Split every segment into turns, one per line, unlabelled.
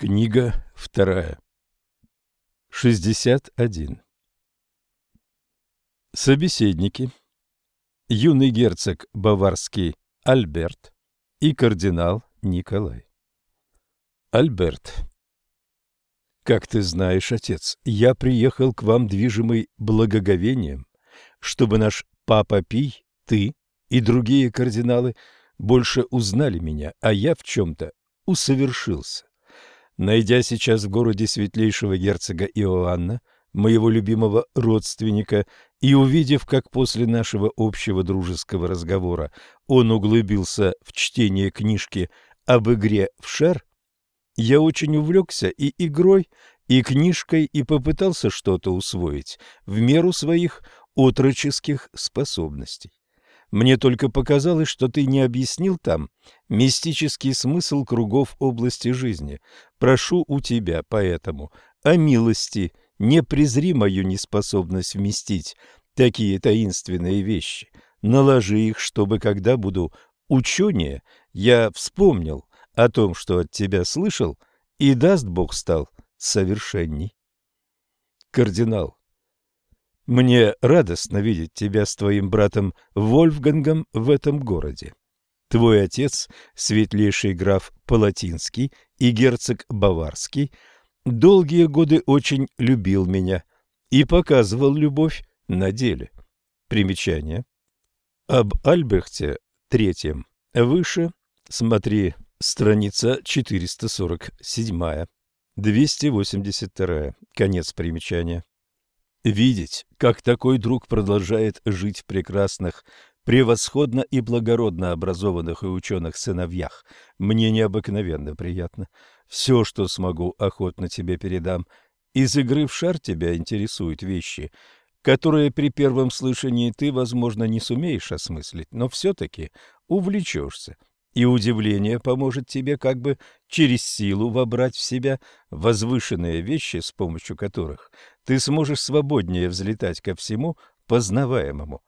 Книга вторая. 61. Собеседники. Юный герцог баварский Альберт и кардинал Николай. Альберт. Как ты знаешь, отец, я приехал к вам движимый благоговением, чтобы наш папа Пий, ты и другие кардиналы больше узнали меня, а я в чем-то усовершился. Найдя сейчас в городе светлейшего герцога Иоанна, моего любимого родственника, и увидев, как после нашего общего дружеского разговора он углубился в чтение книжки об игре в шар, я очень увлекся и игрой, и книжкой, и попытался что-то усвоить в меру своих отроческих способностей. Мне только показалось, что ты не объяснил там мистический смысл кругов области жизни. Прошу у тебя поэтому о милости, не презри мою неспособность вместить такие таинственные вещи. Наложи их, чтобы, когда буду ученее, я вспомнил о том, что от тебя слышал, и, даст Бог, стал совершенней. Кардинал, мне радостно видеть тебя с твоим братом Вольфгангом в этом городе. Твой отец, светлейший граф Палатинский и герцог Баварский, долгие годы очень любил меня и показывал любовь на деле. Примечание. Об Альбрехте третьем выше смотри страница 447, 282, конец примечания. Видеть, как такой друг продолжает жить в прекрасных, превосходно и благородно образованных и ученых сыновьях, мне необыкновенно приятно. Все, что смогу, охотно тебе передам. Из игры в шар тебя интересуют вещи, которые при первом слышании ты, возможно, не сумеешь осмыслить, но все-таки увлечешься и удивление поможет тебе как бы через силу вобрать в себя возвышенные вещи, с помощью которых ты сможешь свободнее взлетать ко всему познаваемому.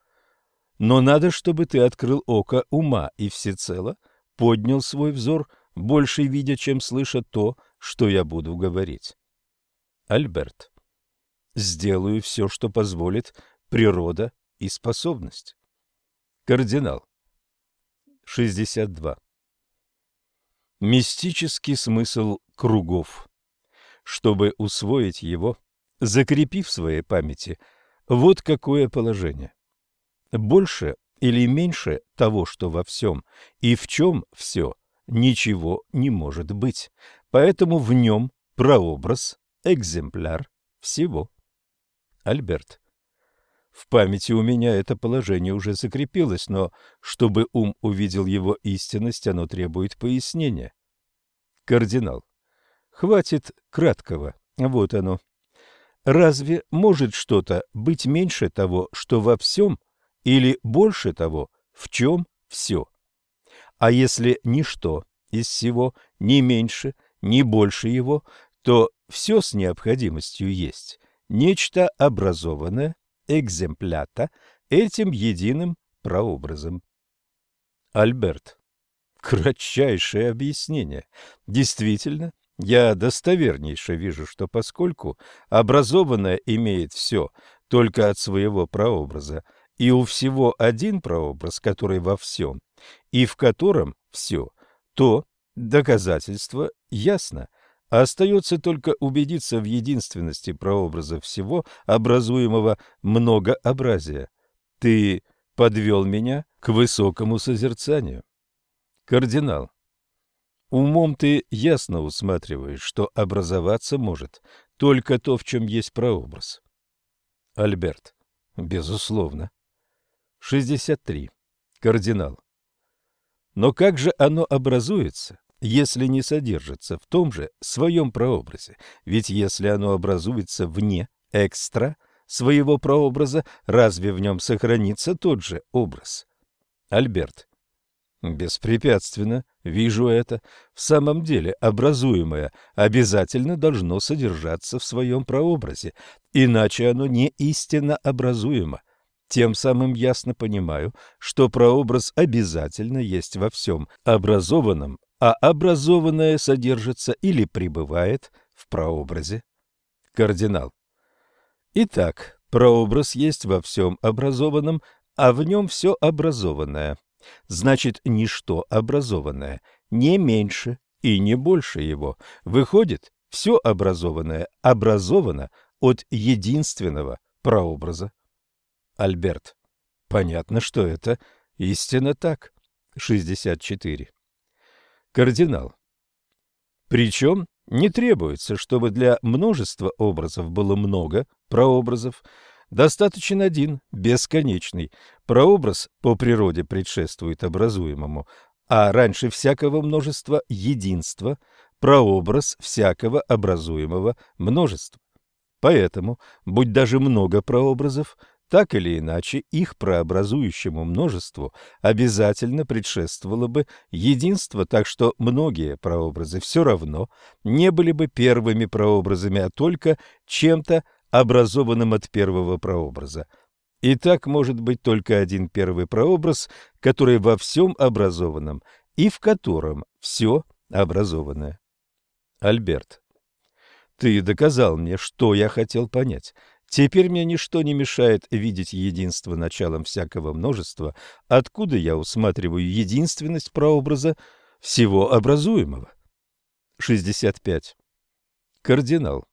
Но надо, чтобы ты открыл око ума и всецело поднял свой взор, больше видя, чем слыша то, что я буду говорить. Альберт. Сделаю все, что позволит природа и способность. Кардинал. 62. Мистический смысл кругов. Чтобы усвоить его, закрепив в своей памяти, вот какое положение. Больше или меньше того, что во всем и в чем все, ничего не может быть. Поэтому в нем прообраз, экземпляр всего. Альберт. В памяти у меня это положение уже закрепилось, но чтобы ум увидел его истинность, оно требует пояснения. Кардинал. Хватит краткого. Вот оно. Разве может что-то быть меньше того, что во всем, или больше того, в чем все? А если ничто из всего не меньше, не больше его, то все с необходимостью есть нечто образованное, экземплята этим единым прообразом. Альберт. Кратчайшее объяснение. Действительно, я достовернейше вижу, что поскольку образованное имеет все только от своего прообраза, и у всего один прообраз, который во всем, и в котором все, то доказательство ясно – Остается только убедиться в единственности прообраза всего, образуемого многообразия. Ты подвел меня к высокому созерцанию. Кардинал, умом ты ясно усматриваешь, что образоваться может только то, в чем есть прообраз. Альберт, безусловно. 63. Кардинал. Но как же оно образуется, если не содержится в том же своем прообразе. Ведь если оно образуется вне, экстра, своего прообраза, разве в нем сохранится тот же образ? Альберт. Беспрепятственно, вижу это. В самом деле, образуемое обязательно должно содержаться в своем прообразе, иначе оно не истинно образуемо. Тем самым ясно понимаю, что прообраз обязательно есть во всем образованном а образованное содержится или пребывает в прообразе. Кардинал. Итак, прообраз есть во всем образованном, а в нем все образованное. Значит, ничто образованное не меньше и не больше его. Выходит, все образованное образовано от единственного прообраза. Альберт. Понятно, что это истинно так. 64. Кардинал. Причем не требуется, чтобы для множества образов было много прообразов. Достаточен один, бесконечный. Прообраз по природе предшествует образуемому, а раньше всякого множества – единство, прообраз всякого образуемого множества. Поэтому, будь даже много прообразов, так или иначе их прообразующему множеству обязательно предшествовало бы единство, так что многие прообразы все равно не были бы первыми прообразами, а только чем-то образованным от первого прообраза. И так может быть только один первый прообраз, который во всем образованном и в котором все образованное. Альберт, ты доказал мне, что я хотел понять. Теперь мне ничто не мешает видеть единство началом всякого множества, откуда я усматриваю единственность прообраза всего образуемого. 65. Кардинал.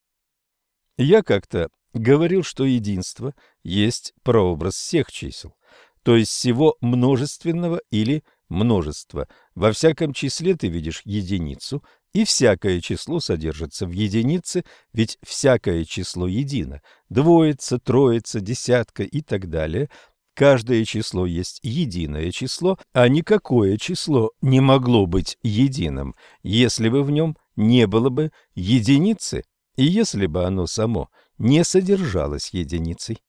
Я как-то говорил, что единство есть прообраз всех чисел, то есть всего множественного или множества. Во всяком числе ты видишь единицу, и всякое число содержится в единице, ведь всякое число едино. Двоица, троица, десятка и так далее. Каждое число есть единое число, а никакое число не могло быть единым, если бы в нем не было бы единицы, и если бы оно само не содержалось единицей.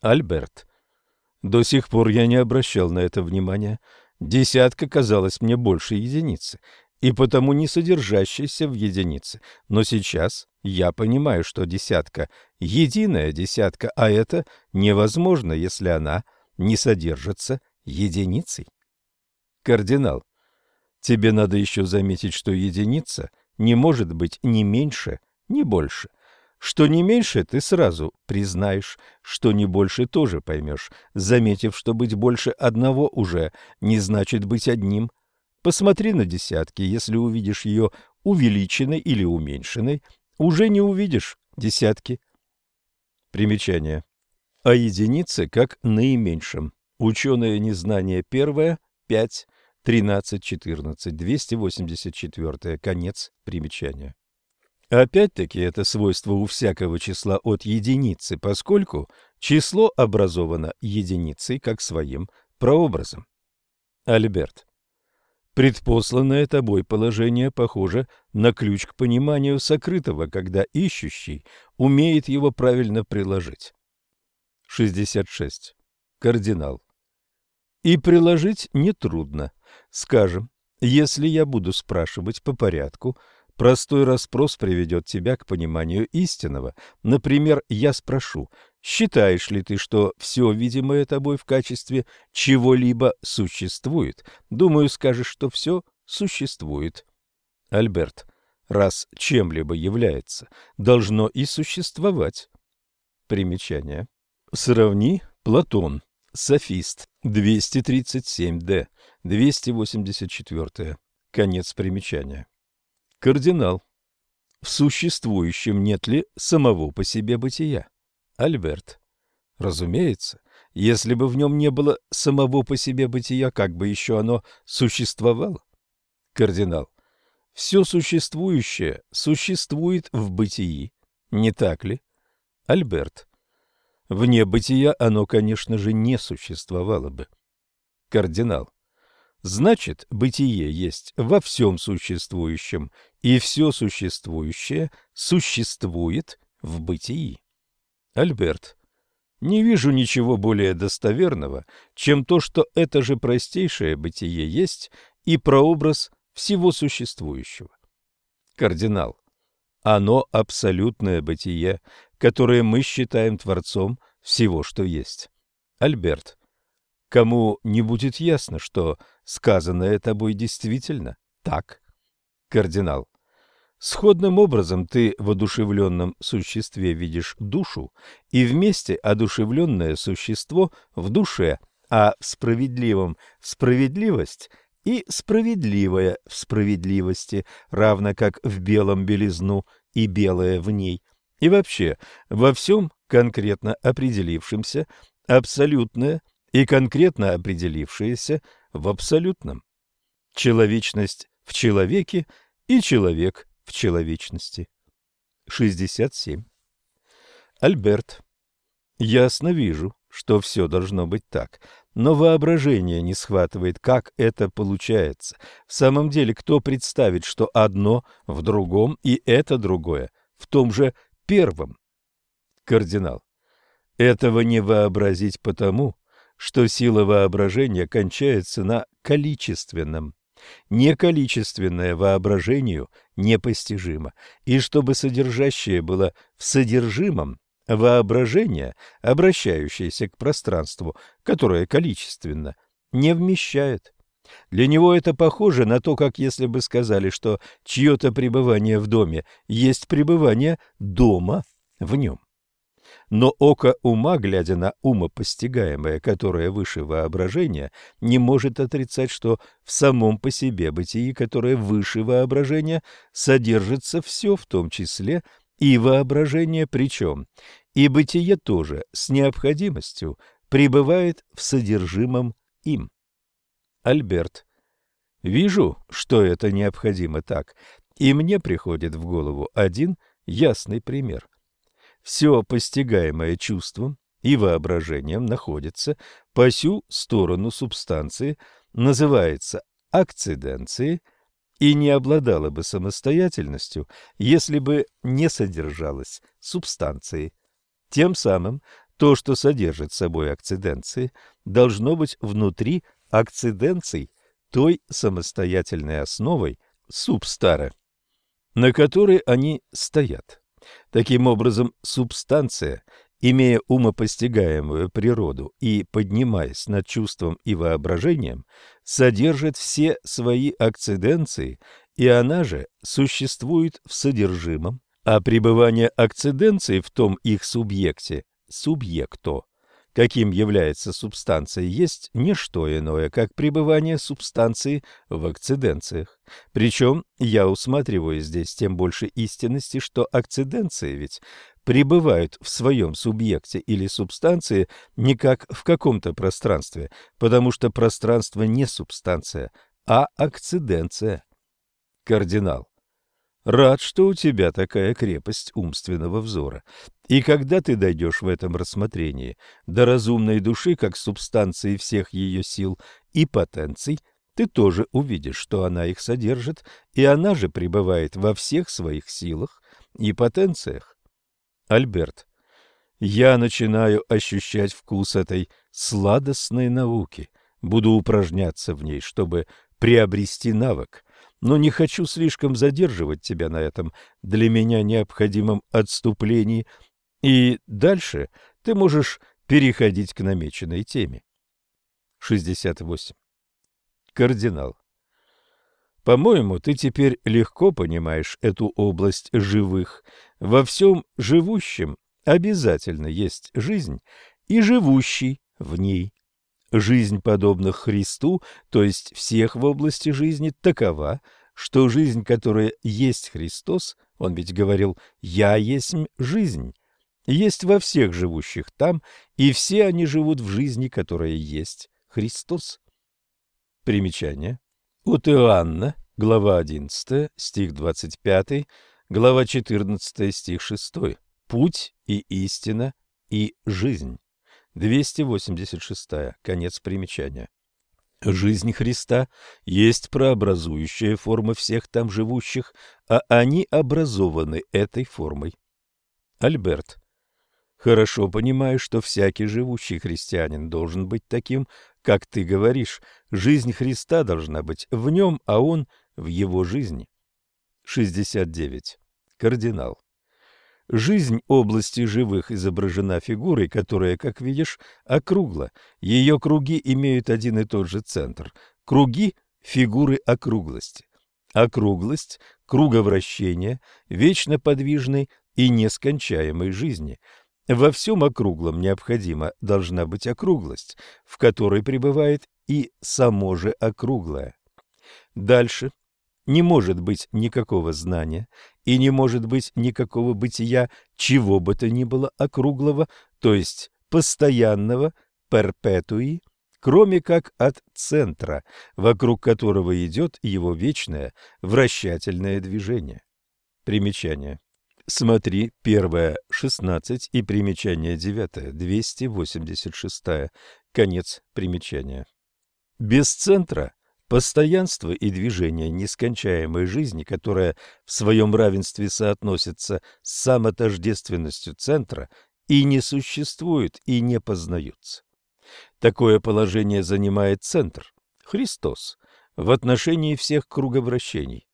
Альберт. До сих пор я не обращал на это внимания. Десятка казалась мне больше единицы, и потому не содержащейся в единице. Но сейчас я понимаю, что десятка – единая десятка, а это невозможно, если она не содержится единицей. Кардинал, тебе надо еще заметить, что единица не может быть ни меньше, ни больше. Что не меньше, ты сразу признаешь, что не больше тоже поймешь, заметив, что быть больше одного уже не значит быть одним. Посмотри на десятки, если увидишь ее увеличенной или уменьшенной, уже не увидишь десятки. Примечание. О единице как наименьшем. Ученое незнание первое, 5, 13, 14, 284, конец примечания. Опять-таки это свойство у всякого числа от единицы, поскольку число образовано единицей как своим прообразом. Альберт. Предпосланное тобой положение похоже на ключ к пониманию сокрытого, когда ищущий умеет его правильно приложить. 66. Кардинал. И приложить нетрудно. Скажем, если я буду спрашивать по порядку – Простой расспрос приведет тебя к пониманию истинного. Например, я спрошу, считаешь ли ты, что все видимое тобой в качестве чего-либо существует? Думаю, скажешь, что все существует. Альберт, раз чем-либо является, должно и существовать. Примечание. Сравни Платон, Софист, 237-д, 284. Конец примечания. Кардинал. В существующем нет ли самого по себе бытия? Альберт. Разумеется, если бы в нем не было самого по себе бытия, как бы еще оно существовало? Кардинал. Все существующее существует в бытии, не так ли? Альберт. Вне бытия оно, конечно же, не существовало бы. Кардинал. Значит, бытие есть во всем существующем, и все существующее существует в бытии. Альберт. Не вижу ничего более достоверного, чем то, что это же простейшее бытие есть и прообраз всего существующего. Кардинал. Оно абсолютное бытие, которое мы считаем Творцом всего, что есть. Альберт. Кому не будет ясно, что сказанное тобой действительно Так. Кардинал. Сходным образом ты в одушевленном существе видишь душу, и вместе одушевленное существо в душе, а в справедливом – справедливость и справедливое в справедливости, равно как в белом белизну и белое в ней. И вообще, во всем конкретно определившемся абсолютное и конкретно определившееся в абсолютном. Человечность в человеке и человек в человечности. 67. Альберт. Ясно вижу, что все должно быть так, но воображение не схватывает, как это получается. В самом деле, кто представит, что одно в другом и это другое в том же первом? Кардинал. Этого не вообразить потому, что сила воображения кончается на количественном. Неколичественное воображению непостижимо, и чтобы содержащее было в содержимом, воображение, обращающееся к пространству, которое количественно, не вмещает. Для него это похоже на то, как если бы сказали, что чье-то пребывание в доме есть пребывание дома в нем. Но око ума, глядя на умопостигаемое, которое выше воображения, не может отрицать, что в самом по себе бытии, которое выше воображения, содержится все, в том числе и воображение, причем и бытие тоже с необходимостью пребывает в содержимом им. Альберт. Вижу, что это необходимо так, и мне приходит в голову один ясный пример – все постигаемое чувством и воображением находится по сю сторону субстанции, называется акциденцией и не обладала бы самостоятельностью, если бы не содержалась субстанцией. Тем самым то, что содержит собой акциденции, должно быть внутри акциденций той самостоятельной основой субстара, на которой они стоят. Таким образом, субстанция, имея умопостигаемую природу и поднимаясь над чувством и воображением, содержит все свои акциденции, и она же существует в содержимом, а пребывание акциденции в том их субъекте, субъекто, каким является субстанция, есть не что иное, как пребывание субстанции в акциденциях. Причем я усматриваю здесь тем больше истинности, что акциденции ведь пребывают в своем субъекте или субстанции не как в каком-то пространстве, потому что пространство не субстанция, а акциденция. Кардинал. Рад, что у тебя такая крепость умственного взора. И когда ты дойдешь в этом рассмотрении до разумной души как субстанции всех ее сил и потенций, ты тоже увидишь, что она их содержит, и она же пребывает во всех своих силах и потенциях. Альберт, я начинаю ощущать вкус этой сладостной науки, буду упражняться в ней, чтобы приобрести навык, но не хочу слишком задерживать тебя на этом для меня необходимом отступлении, и дальше ты можешь переходить к намеченной теме. 68. Кардинал. По-моему, ты теперь легко понимаешь эту область живых. Во всем живущем обязательно есть жизнь и живущий в ней. Жизнь подобных Христу, то есть всех в области жизни, такова, что жизнь, которая есть Христос, он ведь говорил «Я есть жизнь», есть во всех живущих там, и все они живут в жизни, которая есть Христос. Примечание. От Иоанна, глава 11, стих 25, глава 14, стих 6. Путь и истина и жизнь. 286. Конец примечания. Жизнь Христа есть прообразующая форма всех там живущих, а они образованы этой формой. Альберт. Хорошо понимаю, что всякий живущий христианин должен быть таким, как ты говоришь. Жизнь Христа должна быть в нем, а он в его жизни. 69. Кардинал. Жизнь области живых изображена фигурой, которая, как видишь, округла. Ее круги имеют один и тот же центр. Круги – фигуры округлости. округлость круговращения, вечно подвижной и нескончаемой жизни. Во всем округлом необходимо должна быть округлость, в которой пребывает и само же округлое. Дальше не может быть никакого знания и не может быть никакого бытия, чего бы то ни было округлого, то есть постоянного, перпетуи, кроме как от центра, вокруг которого идет его вечное вращательное движение. Примечание. Смотри, первое, 16 и примечание девятое, 286, конец примечания. Без центра постоянство и движение нескончаемой жизни, которая в своем равенстве соотносится с самотождественностью центра, и не существует, и не познаются. Такое положение занимает центр, Христос, в отношении всех круговращений.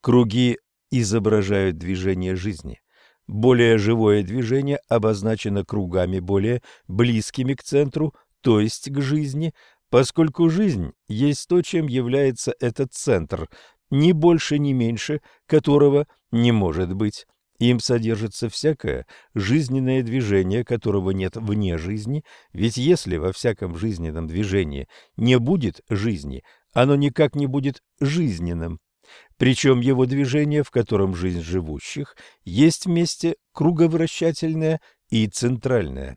Круги изображают движение жизни. Более живое движение обозначено кругами более близкими к центру, то есть к жизни, поскольку жизнь есть то, чем является этот центр, ни больше, ни меньше, которого не может быть. Им содержится всякое жизненное движение, которого нет вне жизни, ведь если во всяком жизненном движении не будет жизни, оно никак не будет жизненным. Причем его движение, в котором жизнь живущих, есть вместе круговращательное и центральное.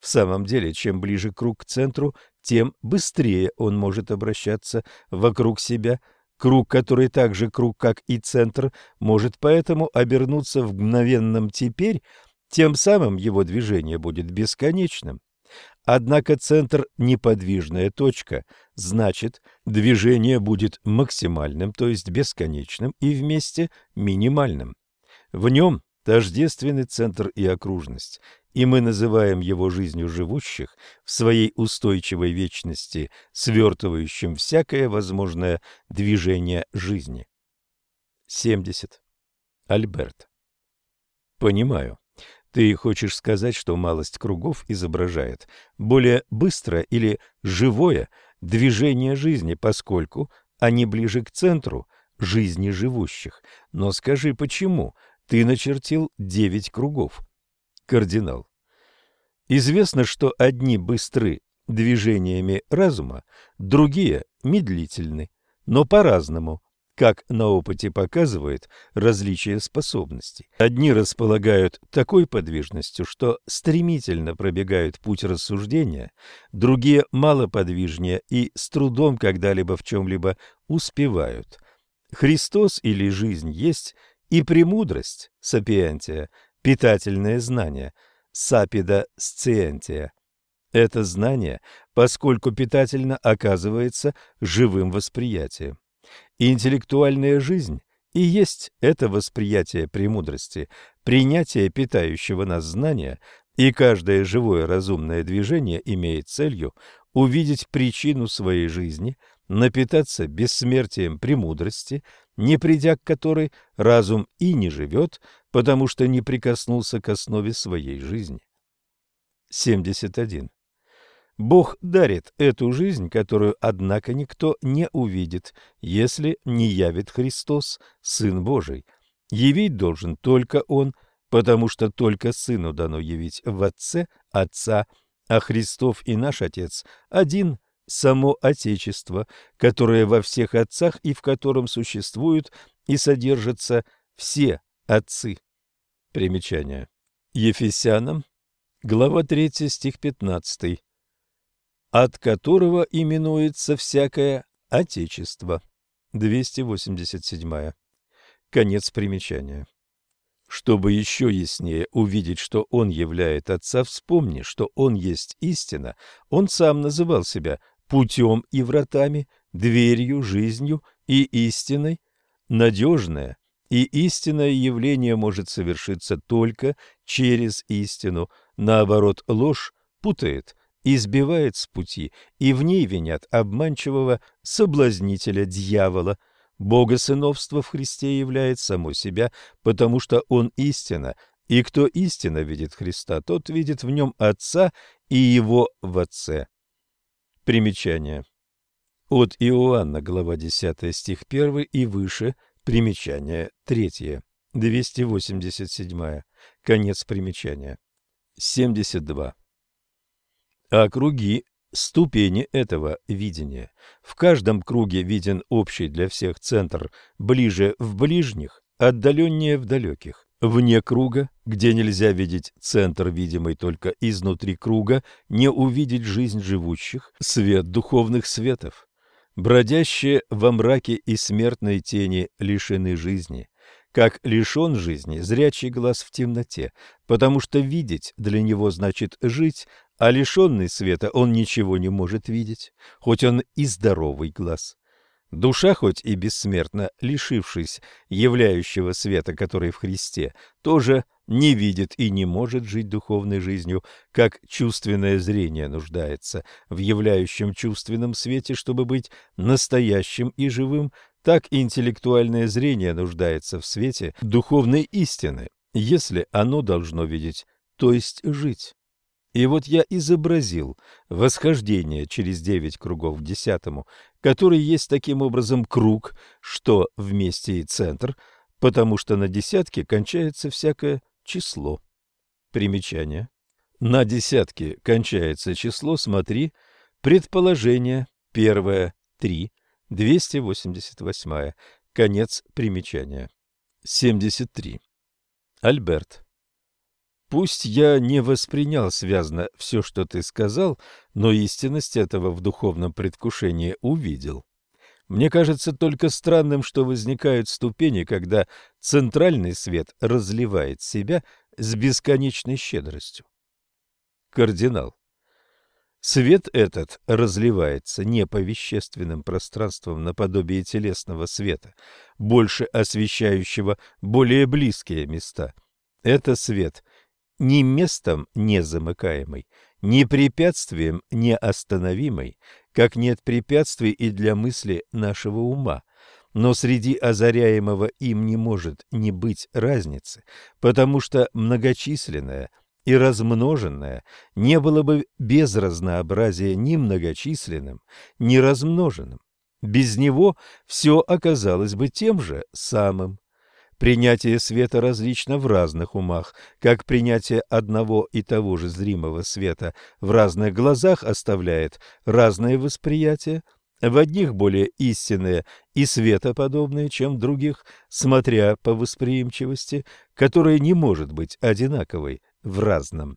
В самом деле, чем ближе круг к центру, тем быстрее он может обращаться вокруг себя – Круг, который так же круг, как и центр, может поэтому обернуться в мгновенном «теперь», тем самым его движение будет бесконечным. Однако центр – неподвижная точка, значит, движение будет максимальным, то есть бесконечным, и вместе минимальным. В нем тождественны центр и окружность, и мы называем его жизнью живущих в своей устойчивой вечности, свертывающим всякое возможное движение жизни. 70. Альберт. Понимаю. Ты хочешь сказать, что малость кругов изображает более быстрое или живое движение жизни, поскольку они ближе к центру жизни живущих. Но скажи, почему ты начертил девять кругов? Кардинал. Известно, что одни быстры движениями разума, другие медлительны, но по-разному, как на опыте показывает различие способностей. Одни располагают такой подвижностью, что стремительно пробегают путь рассуждения, другие малоподвижнее и с трудом когда-либо в чем-либо успевают. Христос или жизнь есть и премудрость, сапиентия, питательное знание – сапида сциентия. Это знание, поскольку питательно оказывается живым восприятием. интеллектуальная жизнь и есть это восприятие премудрости, принятие питающего нас знания, и каждое живое разумное движение имеет целью увидеть причину своей жизни, напитаться бессмертием премудрости, не придя к которой разум и не живет, потому что не прикоснулся к основе своей жизни. 71. Бог дарит эту жизнь, которую, однако, никто не увидит, если не явит Христос, Сын Божий. Явить должен только Он, потому что только Сыну дано явить в Отце Отца, а Христов и наш Отец один – само Отечество, которое во всех отцах и в котором существуют и содержатся все отцы. Примечание. Ефесянам, глава 3, стих 15, от которого именуется всякое Отечество. 287. Конец примечания. Чтобы еще яснее увидеть, что он являет Отца, вспомни, что он есть истина. Он сам называл себя путем и вратами, дверью, жизнью и истиной. Надежное и истинное явление может совершиться только через истину. Наоборот, ложь путает, избивает с пути, и в ней винят обманчивого соблазнителя дьявола. Богосыновство в Христе являет само себя, потому что Он истина, и кто истинно видит Христа, тот видит в нем Отца и Его в Отце. Примечание. От Иоанна, глава 10, стих 1 и выше, Примечание третье. 287. Конец примечания. 72. А круги – ступени этого видения. В каждом круге виден общий для всех центр, ближе в ближних, отдаленнее в далеких. Вне круга, где нельзя видеть центр, видимый только изнутри круга, не увидеть жизнь живущих, свет духовных светов. Бродящие во мраке и смертной тени лишены жизни, как лишен жизни зрячий глаз в темноте, потому что видеть для него значит жить, а лишенный света он ничего не может видеть, хоть он и здоровый глаз. Душа, хоть и бессмертна, лишившись являющего света, который в Христе, тоже не видит и не может жить духовной жизнью, как чувственное зрение нуждается в являющем чувственном свете, чтобы быть настоящим и живым, так и интеллектуальное зрение нуждается в свете духовной истины, если оно должно видеть, то есть жить. И вот я изобразил восхождение через девять кругов к десятому, который есть таким образом круг, что вместе и центр, потому что на десятке кончается всякое число. Примечание. На десятке кончается число, смотри, предположение, первое, три, 288. Конец примечания. 73. Альберт. Пусть я не воспринял связно все, что ты сказал, но истинность этого в духовном предвкушении увидел. Мне кажется только странным, что возникают ступени, когда центральный свет разливает себя с бесконечной щедростью. Кардинал. Свет этот разливается не по вещественным пространствам наподобие телесного света, больше освещающего более близкие места. Это свет ни местом не замыкаемый, ни препятствием не остановимый, как нет препятствий и для мысли нашего ума. Но среди озаряемого им не может не быть разницы, потому что многочисленное и размноженное не было бы без разнообразия ни многочисленным, ни размноженным. Без него все оказалось бы тем же самым. Принятие света различно в разных умах, как принятие одного и того же зримого света в разных глазах оставляет разное восприятие, в одних более истинные и светоподобные, чем в других, смотря по восприимчивости, которая не может быть одинаковой в разном.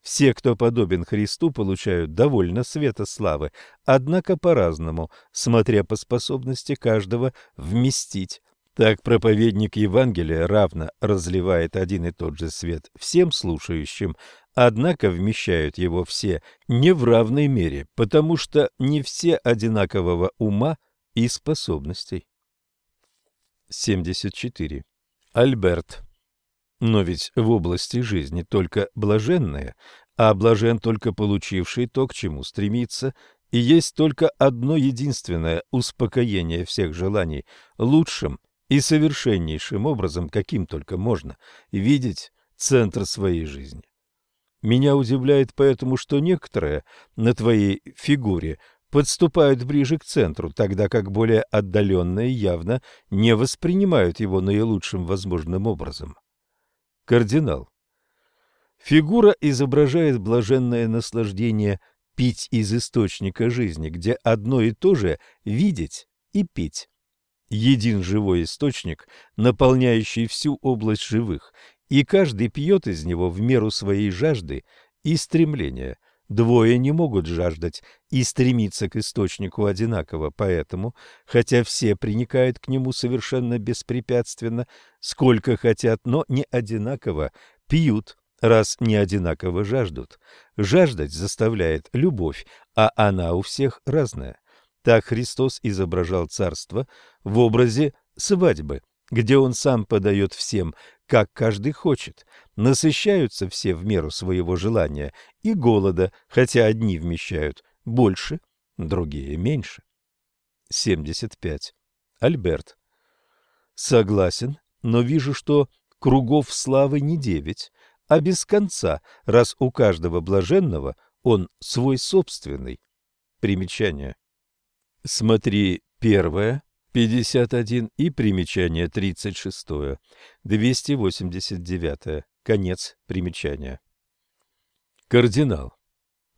Все, кто подобен Христу, получают довольно света славы, однако по-разному, смотря по способности каждого вместить так проповедник Евангелия равно разливает один и тот же свет всем слушающим, однако вмещают его все не в равной мере, потому что не все одинакового ума и способностей. 74. Альберт. Но ведь в области жизни только блаженные, а блажен только получивший то, к чему стремится, и есть только одно единственное успокоение всех желаний лучшим – и совершеннейшим образом, каким только можно, видеть центр своей жизни. Меня удивляет поэтому, что некоторые на твоей фигуре подступают ближе к центру, тогда как более отдаленные явно не воспринимают его наилучшим возможным образом. Кардинал. Фигура изображает блаженное наслаждение пить из источника жизни, где одно и то же видеть и пить един живой источник, наполняющий всю область живых, и каждый пьет из него в меру своей жажды и стремления. Двое не могут жаждать и стремиться к источнику одинаково, поэтому, хотя все приникают к нему совершенно беспрепятственно, сколько хотят, но не одинаково пьют, раз не одинаково жаждут. Жаждать заставляет любовь, а она у всех разная. Так Христос изображал царство в образе свадьбы, где он сам подает всем, как каждый хочет. Насыщаются все в меру своего желания и голода, хотя одни вмещают больше, другие меньше. 75. Альберт. Согласен, но вижу, что кругов славы не девять, а без конца, раз у каждого блаженного он свой собственный. Примечание. Смотри первое, 51 и примечание 36, 289, конец примечания. Кардинал.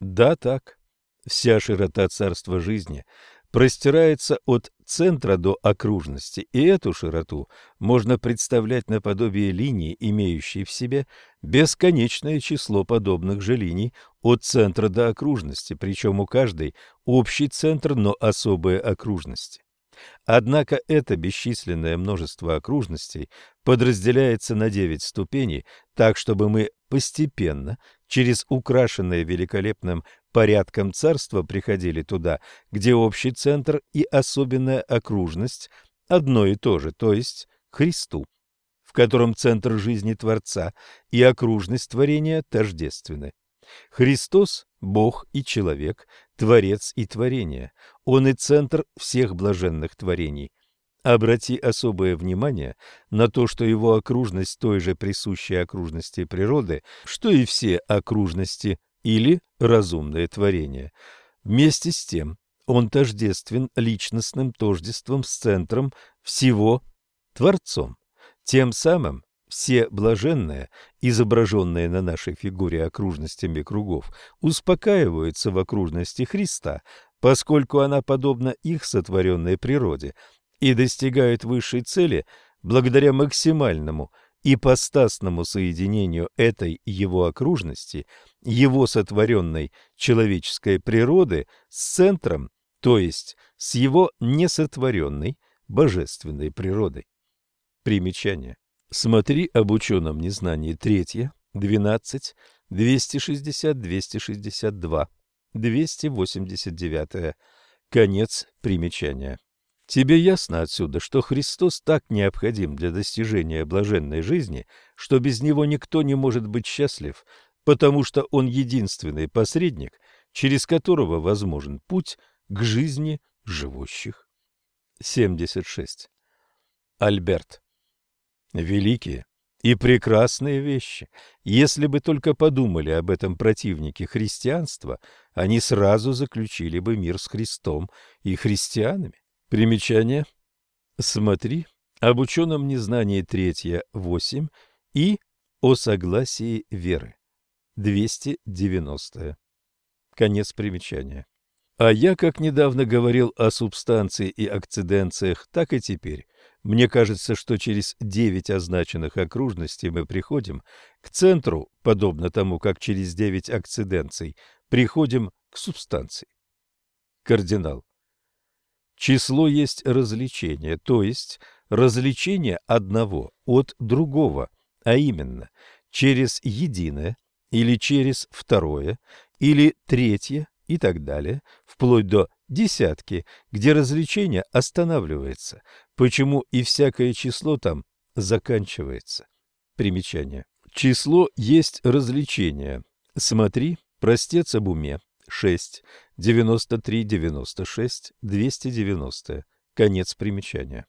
Да, так. Вся широта царства жизни простирается от центра до окружности, и эту широту можно представлять наподобие линии, имеющей в себе бесконечное число подобных же линий от центра до окружности, причем у каждой общий центр, но особые окружности. Однако это бесчисленное множество окружностей подразделяется на девять ступеней, так чтобы мы постепенно, через украшенное великолепным порядком царства приходили туда, где общий центр и особенная окружность одно и то же, то есть Христу, в котором центр жизни Творца и окружность творения тождественны. Христос – Бог и человек, Творец и творение. Он и центр всех блаженных творений. Обрати особое внимание на то, что его окружность той же присущей окружности природы, что и все окружности или разумное творение. Вместе с тем он тождествен личностным тождеством с центром всего Творцом. Тем самым все блаженные, изображенные на нашей фигуре окружностями кругов, успокаиваются в окружности Христа, поскольку она подобна их сотворенной природе и достигают высшей цели благодаря максимальному – ипостасному соединению этой его окружности, его сотворенной человеческой природы с центром, то есть с его несотворенной божественной природой. Примечание. Смотри об ученом незнании 3, 12, 260-262, 289. Конец примечания. Тебе ясно отсюда, что Христос так необходим для достижения блаженной жизни, что без Него никто не может быть счастлив, потому что Он единственный посредник, через которого возможен путь к жизни живущих. 76. Альберт. Великие и прекрасные вещи. Если бы только подумали об этом противники христианства, они сразу заключили бы мир с Христом и христианами. Примечание. Смотри об ученом незнании третье 8 и о согласии веры. 290. Конец примечания. А я, как недавно говорил о субстанции и акциденциях, так и теперь. Мне кажется, что через девять означенных окружностей мы приходим к центру, подобно тому, как через девять акциденций приходим к субстанции. Кардинал. Число есть развлечение, то есть развлечение одного от другого, а именно через единое или через второе или третье и так далее, вплоть до десятки, где развлечение останавливается, почему и всякое число там заканчивается. Примечание. Число есть развлечение. Смотри, простец об уме. 6, 93, 96, 290. Конец примечания.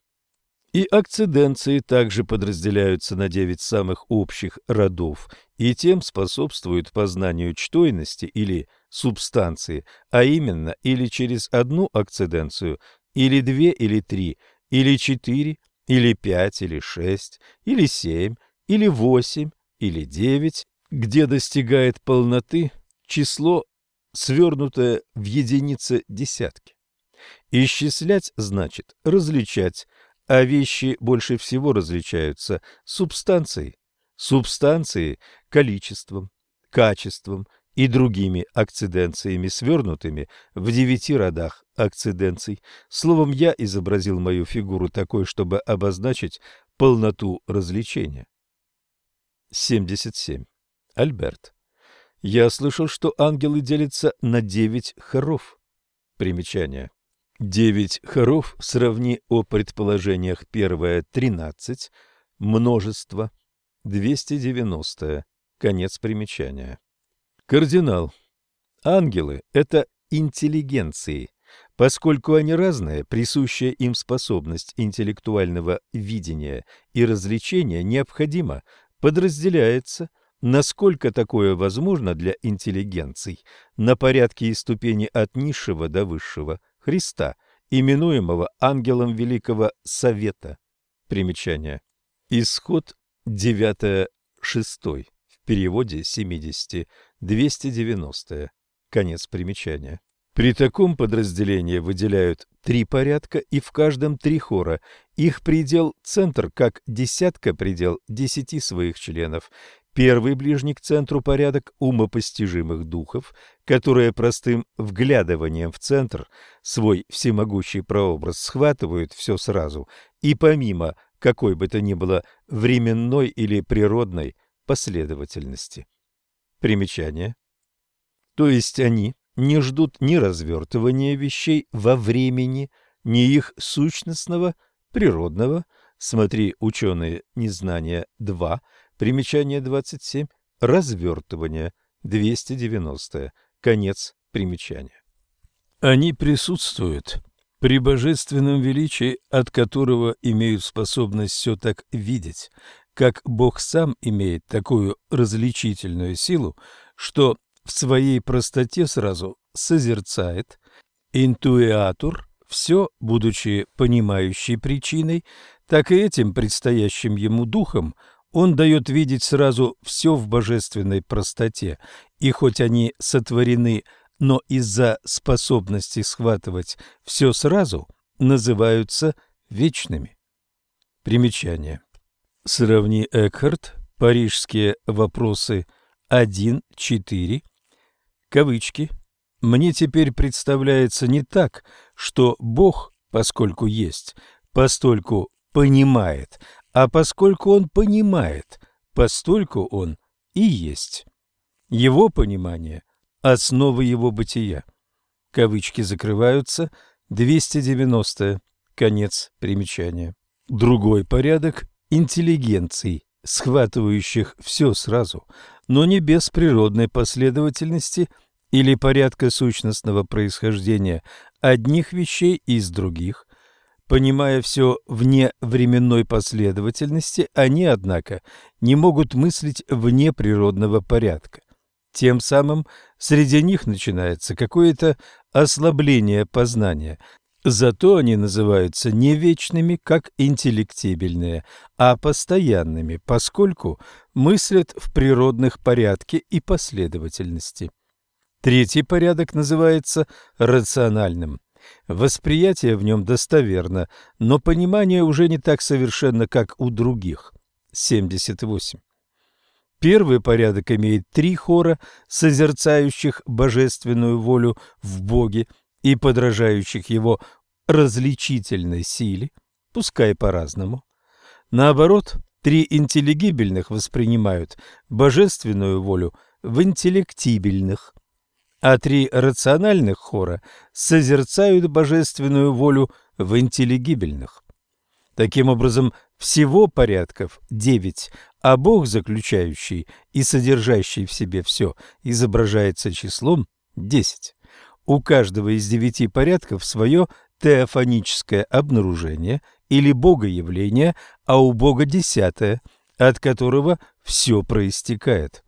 И акциденции также подразделяются на девять самых общих родов и тем способствуют познанию чтойности или субстанции, а именно или через одну акциденцию, или две, или три, или четыре, или пять, или шесть, или семь, или восемь, или девять, где достигает полноты число свернутое в единицы десятки. Исчислять значит различать, а вещи больше всего различаются субстанцией, субстанцией количеством, качеством и другими акциденциями, свернутыми в девяти родах акциденций. Словом, я изобразил мою фигуру такой, чтобы обозначить полноту развлечения. 77. Альберт. Я слышал, что ангелы делятся на девять хоров. Примечание. Девять хоров сравни о предположениях первое тринадцать, множество, двести девяностое, конец примечания. Кардинал. Ангелы – это интеллигенции. Поскольку они разные, присущая им способность интеллектуального видения и развлечения необходимо подразделяется – насколько такое возможно для интеллигенций, на порядке и ступени от низшего до высшего Христа именуемого ангелом Великого Совета. Примечание. Исход 9 6 в переводе 70 290 конец примечания. При таком подразделении выделяют три порядка и в каждом три хора. Их предел – центр, как десятка предел десяти своих членов. Первый ближний к центру порядок умопостижимых духов, которые простым вглядыванием в центр свой всемогущий прообраз схватывают все сразу и помимо какой бы то ни было временной или природной последовательности. Примечание. То есть они не ждут ни развертывания вещей во времени, ни их сущностного, природного, смотри «Ученые незнания 2», примечание 27, развертывания 290, конец примечания. Они присутствуют при божественном величии, от которого имеют способность все так видеть, как Бог сам имеет такую различительную силу, что в своей простоте сразу созерцает, интуиатор, все, будучи понимающей причиной, так и этим предстоящим ему духом, он дает видеть сразу все в божественной простоте, и хоть они сотворены, но из-за способности схватывать все сразу, называются вечными. Примечание. Сравни Экхарт, парижские вопросы 1.4, Кавычки. Мне теперь представляется не так, что Бог, поскольку есть, постольку понимает, а поскольку Он понимает, постольку Он и есть. Его понимание – основа его бытия. Кавычки закрываются. 290. Конец примечания. Другой порядок интеллигенций, схватывающих все сразу, но не без природной последовательности – или порядка сущностного происхождения одних вещей из других. Понимая все вне временной последовательности, они, однако, не могут мыслить вне природного порядка. Тем самым среди них начинается какое-то ослабление познания, Зато они называются не вечными, как интеллектибельные, а постоянными, поскольку мыслят в природных порядке и последовательности. Третий порядок называется рациональным. Восприятие в нем достоверно, но понимание уже не так совершенно, как у других. 78. Первый порядок имеет три хора, созерцающих божественную волю в Боге и подражающих его различительной силе, пускай по-разному. Наоборот, три интеллигибельных воспринимают божественную волю в интеллектибельных а три рациональных хора созерцают божественную волю в интеллигибельных. Таким образом, всего порядков девять, а Бог, заключающий и содержащий в себе все, изображается числом десять. У каждого из девяти порядков свое теофоническое обнаружение или богоявление, а у Бога десятое, от которого все проистекает.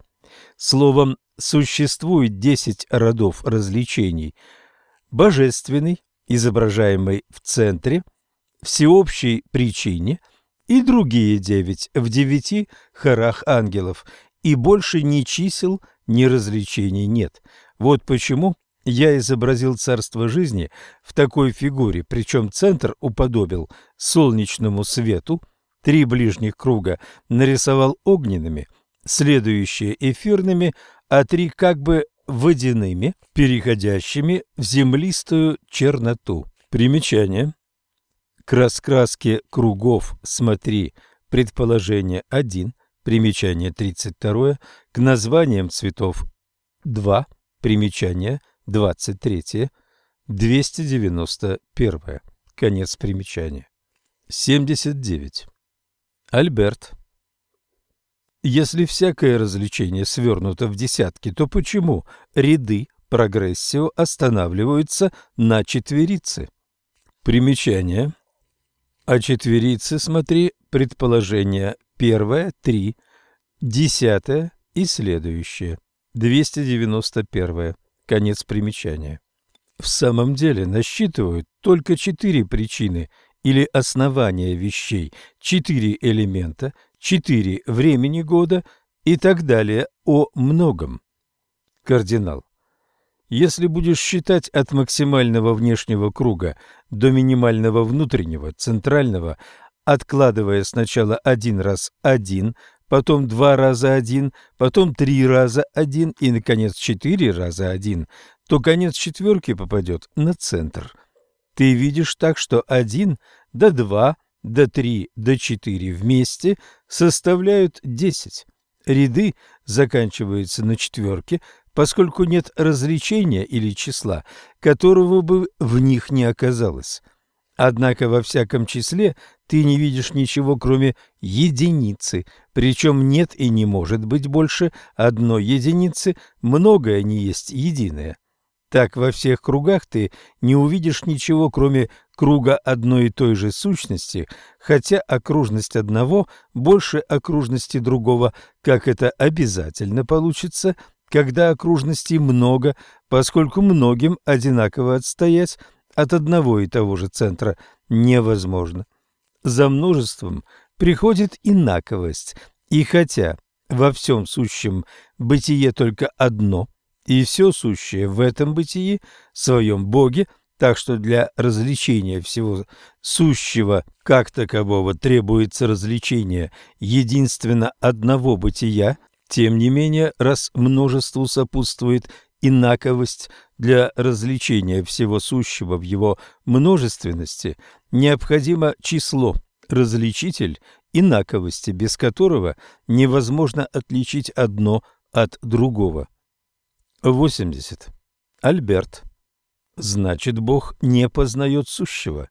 Словом, существует десять родов развлечений. Божественный, изображаемый в центре, всеобщей причине и другие девять в девяти хорах ангелов, и больше ни чисел, ни развлечений нет. Вот почему я изобразил царство жизни в такой фигуре, причем центр уподобил солнечному свету, три ближних круга нарисовал огненными, следующие эфирными, а три как бы водяными, переходящими в землистую черноту. Примечание. К раскраске кругов смотри предположение 1, примечание 32, к названиям цветов 2, примечание 23, 291, конец примечания. 79. Альберт если всякое развлечение свернуто в десятки, то почему ряды прогрессио останавливаются на четверице? Примечание. А четверицы, смотри, предположение первое, три, десятое и следующее. 291. Конец примечания. в самом деле насчитывают только четыре причины или основания вещей, четыре элемента, четыре времени года и так далее о многом. Кардинал. Если будешь считать от максимального внешнего круга до минимального внутреннего, центрального, откладывая сначала один раз один, потом два раза один, потом три раза один и, наконец, четыре раза один, то конец четверки попадет на центр. Ты видишь так, что один до два, до три, до четыре вместе составляют десять. Ряды заканчиваются на четверке, поскольку нет различения или числа, которого бы в них не оказалось. Однако во всяком числе ты не видишь ничего, кроме единицы, причем нет и не может быть больше одной единицы, многое не есть единое. Так во всех кругах ты не увидишь ничего, кроме круга одной и той же сущности, хотя окружность одного больше окружности другого, как это обязательно получится, когда окружностей много, поскольку многим одинаково отстоять от одного и того же центра невозможно. За множеством приходит инаковость, и хотя во всем сущем бытие только одно – и все сущее в этом бытии, своем Боге, так что для развлечения всего сущего как такового требуется развлечение единственно одного бытия, тем не менее, раз множеству сопутствует инаковость для развлечения всего сущего в его множественности, необходимо число, различитель инаковости, без которого невозможно отличить одно от другого. 80. Альберт. Значит, Бог не познает сущего.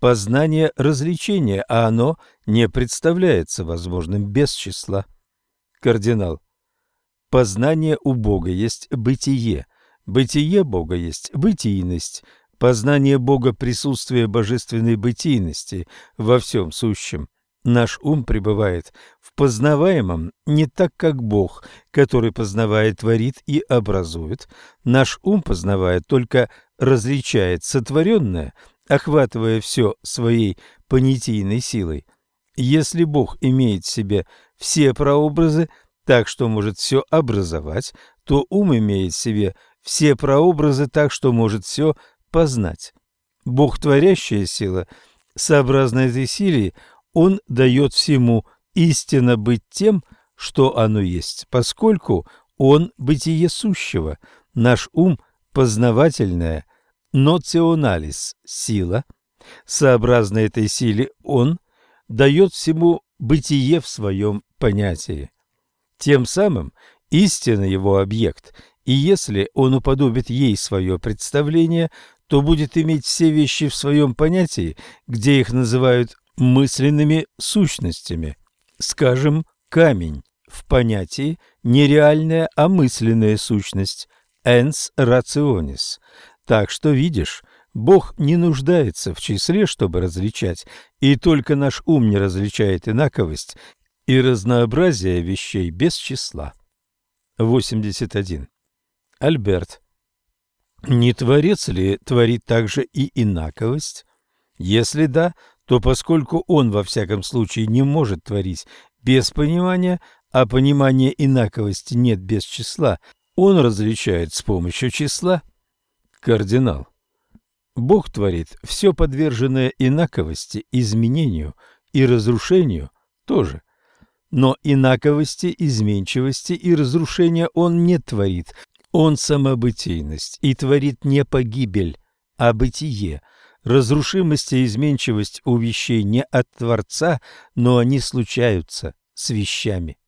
Познание – развлечение, а оно не представляется возможным без числа. Кардинал. Познание у Бога есть бытие. Бытие Бога есть бытийность. Познание Бога – присутствие божественной бытийности во всем сущем. Наш ум пребывает в познаваемом не так, как Бог, который познавает, творит и образует. Наш ум, познавая, только различает сотворенное, охватывая все своей понятийной силой. Если Бог имеет в себе все прообразы, так что может все образовать, то ум имеет в себе все прообразы так, что может все познать. Бог, творящая сила, сообразно этой силе, он дает всему истинно быть тем, что оно есть, поскольку он бытие сущего, наш ум познавательная, ноционалис сила, сообразно этой силе он дает всему бытие в своем понятии. Тем самым истина его объект, и если он уподобит ей свое представление, то будет иметь все вещи в своем понятии, где их называют мысленными сущностями. Скажем, камень в понятии нереальная, а мысленная сущность ens rationis. Так что видишь, Бог не нуждается в числе, чтобы различать, и только наш ум не различает инаковость и разнообразие вещей без числа. 81. Альберт. Не творец ли творит также и инаковость? Если да, то поскольку он во всяком случае не может творить без понимания, а понимания инаковости нет без числа, он различает с помощью числа. Кардинал. Бог творит все подверженное инаковости, изменению и разрушению тоже. Но инаковости, изменчивости и разрушения он не творит. Он самобытийность и творит не погибель, а бытие – Разрушимость и изменчивость у вещей не от Творца, но они случаются с вещами.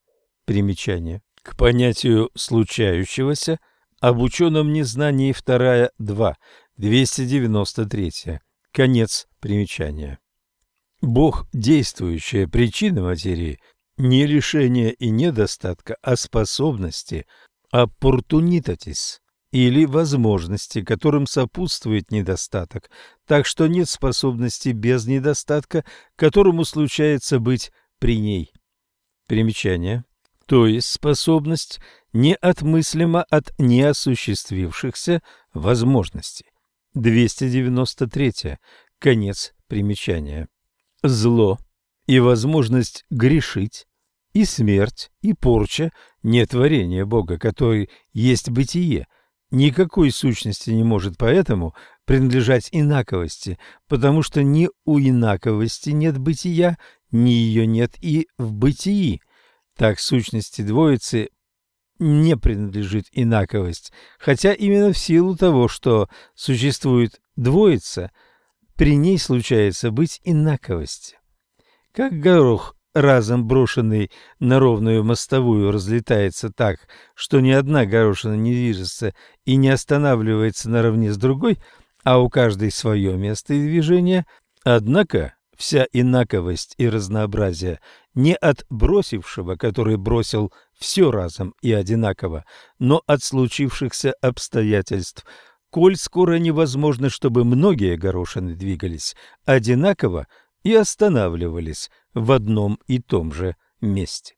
Примечание. К понятию «случающегося» об ученом незнании вторая 2, 293. Конец примечания. Бог – действующая причина материи, не лишение и недостатка, а способности, оппортунитатис или возможности, которым сопутствует недостаток, так что нет способности без недостатка, которому случается быть при ней. Примечание. То есть способность неотмыслима от неосуществившихся возможностей. 293. Конец примечания. Зло и возможность грешить, и смерть, и порча – не творение Бога, который есть бытие. Никакой сущности не может поэтому принадлежать инаковости, потому что ни у инаковости нет бытия, ни ее нет и в бытии. Так сущности двоицы не принадлежит инаковость, хотя именно в силу того, что существует двоица, при ней случается быть инаковость. Как горох, разом брошенный на ровную мостовую, разлетается так, что ни одна горошина не движется и не останавливается наравне с другой, а у каждой свое место и движение, однако вся инаковость и разнообразие не от бросившего, который бросил все разом и одинаково, но от случившихся обстоятельств, коль скоро невозможно, чтобы многие горошины двигались одинаково и останавливались в одном и том же месте.